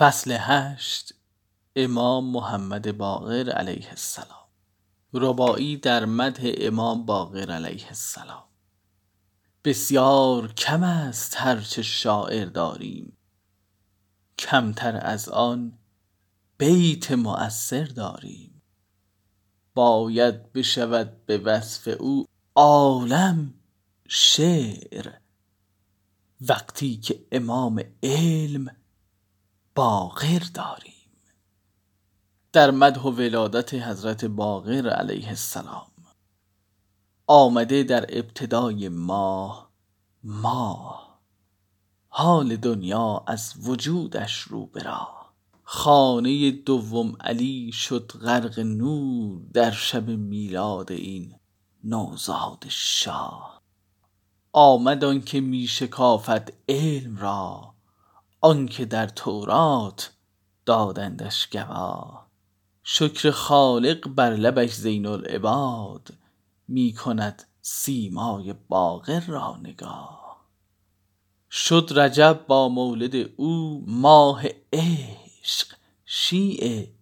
فصل هشت امام محمد باقر علیه السلام. رباعی در مدح امام باقر علیه السلام. بسیار کم است هرچه شاعر داریم. کمتر از آن بیت مؤثر داریم. باید بشود به وصف او عالم شعر. وقتی که امام علم باقر داریم. در مدح و ولادت حضرت باقر علیه السلام. آمده در ابتدای ماه ماه. حال دنیا از وجودش رو به راه. خانه دوم علی شد غرق نور در شب میلاد این نوزاد شاه. آمد آنکه می شکافد علم را آنکه در تورات دادندش گواه. شکر خالق بر لبش زین العباد می کند سیمای باقر را نگاه. شد رجب با مولد او ماه عشق شیعه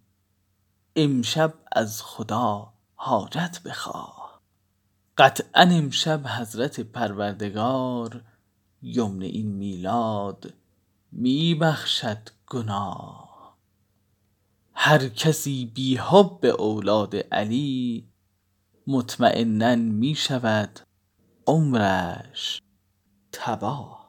امشب از خدا حاجت بخواه. قطعا امشب حضرت پروردگار یمن این میلاد می بخشد گناه. هر کسی بی حب اولاد علی مطمینا می شود عمرش تباه.